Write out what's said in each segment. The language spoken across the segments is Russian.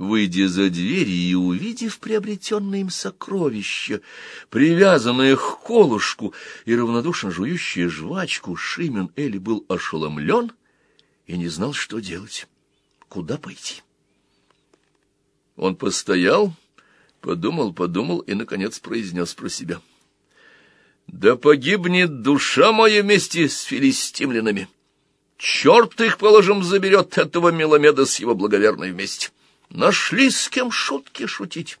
Выйдя за дверь и увидев приобретенное им сокровище, привязанное к колышку и равнодушно жующее жвачку, Шимен Эли был ошеломлен и не знал, что делать, куда пойти. Он постоял, подумал, подумал и, наконец, произнес про себя. «Да погибнет душа моя вместе с филистимлянами! Черт их, положим, заберет этого Меломеда с его благоверной вместе!» Нашли с кем шутки шутить.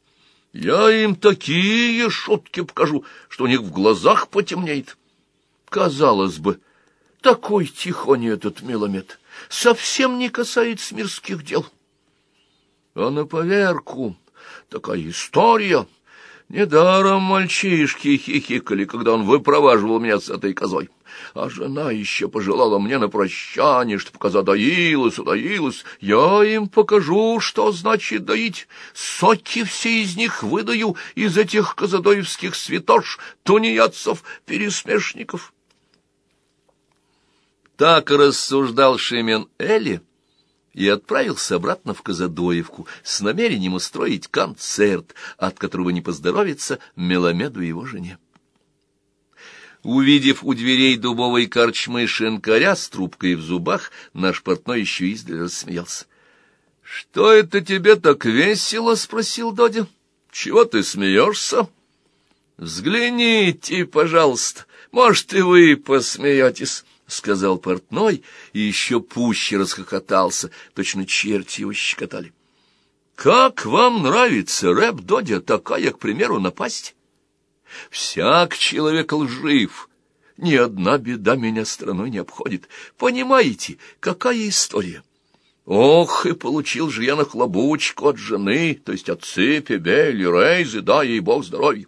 Я им такие шутки покажу, что у них в глазах потемнеет. Казалось бы, такой тихоний этот меломет совсем не касается мирских дел. А на поверку такая история. Недаром мальчишки хихикали, когда он выпроваживал меня с этой козой. А жена еще пожелала мне на прощание, чтоб коза доилась, удоилась. Я им покажу, что значит доить. Соки все из них выдаю, из этих козадоевских святош, тунеядцев, пересмешников. Так рассуждал Шемен Эли и отправился обратно в Казадоевку с намерением устроить концерт, от которого не поздоровится Меломеду и его жене. Увидев у дверей дубовой корчмы шинкаря с трубкой в зубах, наш портной еще издали рассмеялся. — Что это тебе так весело? — спросил Додя. — Чего ты смеешься? — Взгляните, пожалуйста, может, и вы посмеетесь, — сказал портной и еще пуще расхохотался, точно черти его щекотали. — Как вам нравится, рэп Додя, такая, к примеру, напасть? Всяк человек лжив. Ни одна беда меня страной не обходит. Понимаете, какая история? Ох, и получил же я нахлобучку от жены, то есть от цепи, бели, рейзы, да ей бог здоровья.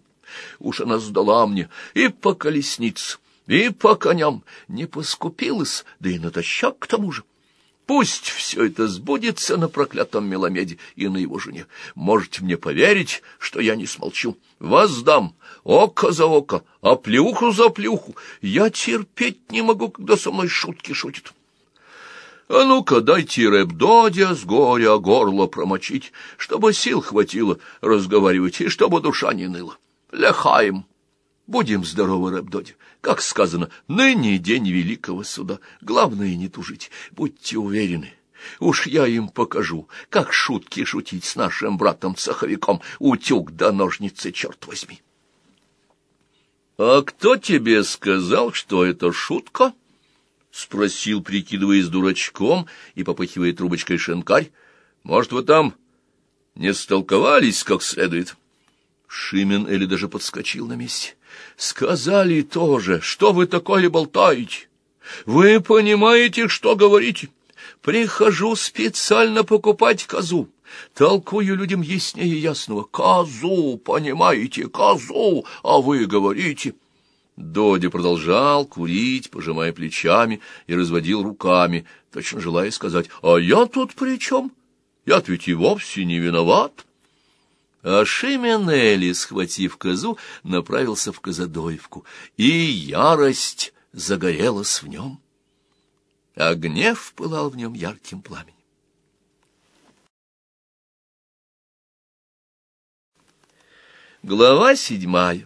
Уж она сдала мне и по колеснице, и по коням, не поскупилась, да и натощак к тому же. Пусть все это сбудется на проклятом Меломеде и на его жене. Можете мне поверить, что я не смолчу. Воздам око за око, а плюху за плюху. Я терпеть не могу, когда со мной шутки шутят. А ну-ка, дайте рэп-додя с горя горло промочить, чтобы сил хватило разговаривать и чтобы душа не ныла. Ляхаем. Будем здоровы, рэп-додя. Как сказано, ныне день великого суда. Главное не тужить, будьте уверены. Уж я им покажу, как шутки шутить с нашим братом-цеховиком. Утюг да ножницы, черт возьми. — А кто тебе сказал, что это шутка? — спросил, прикидываясь дурачком и попыхивая трубочкой шинкарь. — Может, вы там не столковались как следует? Шимен или даже подскочил на месте. Сказали тоже, что вы такое болтаете? Вы понимаете, что говорите? Прихожу специально покупать козу. Толкую людям яснее ясного. Козу, понимаете, козу, а вы говорите... Доди продолжал курить, пожимая плечами, и разводил руками, точно желая сказать, «А я тут при чем? Я ведь и вовсе не виноват». А Шименели, схватив козу, направился в Казадоевку, и ярость загорелась в нем, а гнев пылал в нем ярким пламенем. Глава седьмая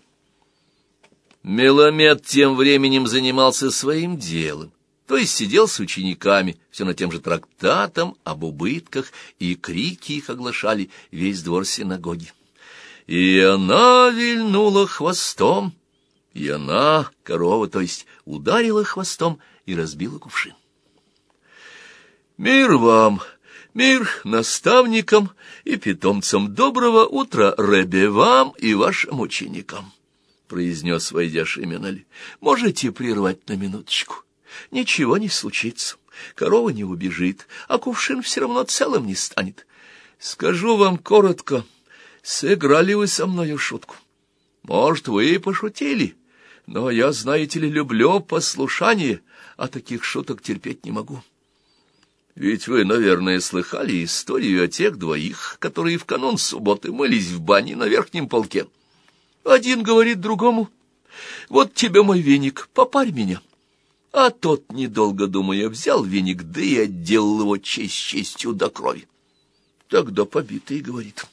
Меломед тем временем занимался своим делом то есть сидел с учениками, все на тем же трактатом об убытках, и крики их оглашали весь двор синагоги. И она вильнула хвостом, и она, корова, то есть, ударила хвостом и разбила кувшин. «Мир вам!» Мир наставникам и питомцам доброго утра, Ребе, вам и вашим ученикам, — произнес, войдя Шименаль. — Можете прервать на минуточку? Ничего не случится, корова не убежит, а кувшин все равно целым не станет. Скажу вам коротко, сыграли вы со мною шутку. Может, вы и пошутили, но я, знаете ли, люблю послушание, а таких шуток терпеть не могу. Ведь вы, наверное, слыхали историю о тех двоих, которые в канун субботы мылись в бане на верхнем полке. Один говорит другому, «Вот тебе мой веник, попарь меня». А тот, недолго думая, взял веник, да и отделал его честь честью до крови. Тогда побитый говорит.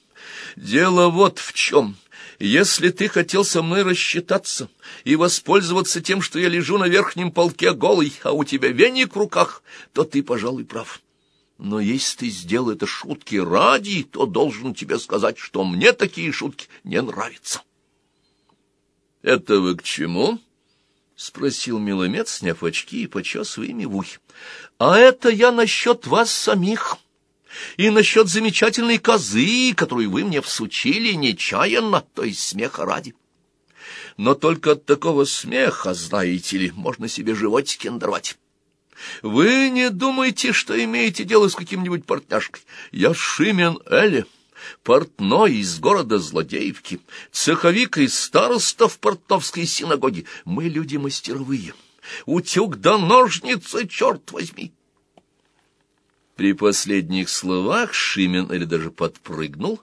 Дело вот в чем. Если ты хотел со мной рассчитаться и воспользоваться тем, что я лежу на верхнем полке голый, а у тебя веник в руках, то ты, пожалуй, прав. Но если ты сделал это шутки ради, то должен тебе сказать, что мне такие шутки не нравятся. — Это вы к чему? — спросил Миломец, сняв очки и почесывая ими в ухе. — А это я насчет вас самих. И насчет замечательной козы, которую вы мне всучили нечаянно, то есть смеха ради. Но только от такого смеха, знаете ли, можно себе животики надорвать. Вы не думайте, что имеете дело с каким-нибудь портняшкой. Я Шимен Эли, портной из города Злодеевки, цеховик и староста в портновской синагоге. Мы люди мастеровые. Утюг да ножницы, черт возьми! При последних словах Шимен или даже подпрыгнул,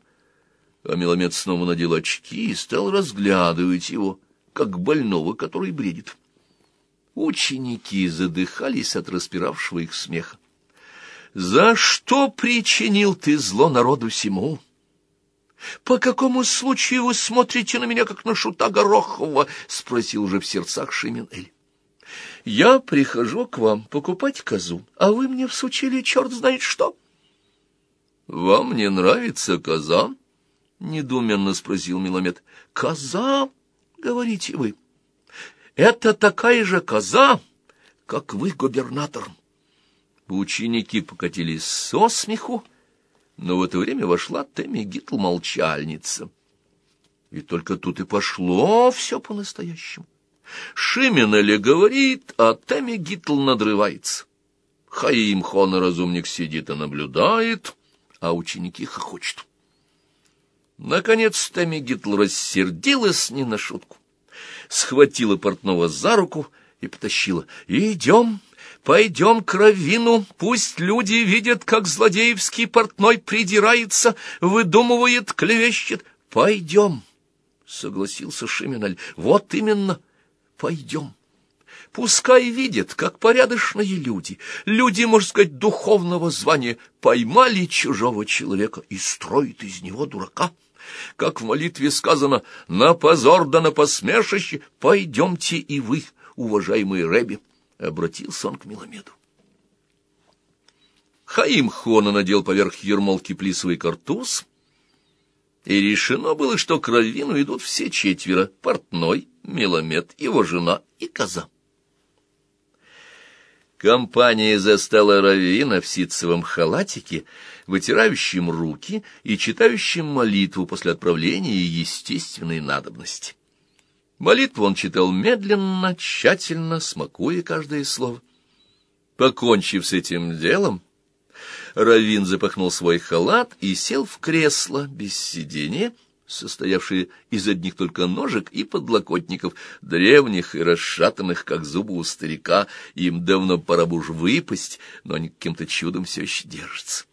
а Меломед снова надел очки и стал разглядывать его, как больного, который бредит. Ученики задыхались от распиравшего их смеха. «За что причинил ты зло народу всему? По какому случаю вы смотрите на меня, как на шута Горохова?» — спросил уже в сердцах Шимен-Эль. «Я прихожу к вам покупать козу, а вы мне всучили черт знает что». «Вам не нравится коза?» — недуменно спросил Миломед. «Коза, говорите вы?» Это такая же коза, как вы, губернатор. Ученики покатились со смеху, но в это время вошла Тэмми Гитл молчальница. И только тут и пошло все по-настоящему. Шименеле говорит, а Тэмми Гитл надрывается. Хаим Хона разумник сидит и наблюдает, а ученики хохочут. Наконец Тэмми Гитл рассердилась не на шутку схватила портного за руку и потащила. «Идем, пойдем к Равину, пусть люди видят, как злодеевский портной придирается, выдумывает, клевещет. Пойдем!» — согласился Шиминаль. «Вот именно, пойдем!» Пускай видят, как порядочные люди, люди, можно сказать, духовного звания, поймали чужого человека и строят из него дурака как в молитве сказано, на позор да на посмешище, пойдемте и вы, уважаемые Рэби, — обратился он к Миломеду. Хаим Хона надел поверх ермолки плисовый картуз, и решено было, что к Равину идут все четверо — портной, Миломед, его жена и коза. Компания застала Равина в ситцевом халатике, вытирающим руки и читающим молитву после отправления естественной надобности. Молитву он читал медленно, тщательно, смакуя каждое слово. Покончив с этим делом, Равин запахнул свой халат и сел в кресло без сидения, состоявшие из одних только ножек и подлокотников, древних и расшатанных, как зубы у старика, им давно пора бы уж выпасть, но они каким-то чудом все еще держатся.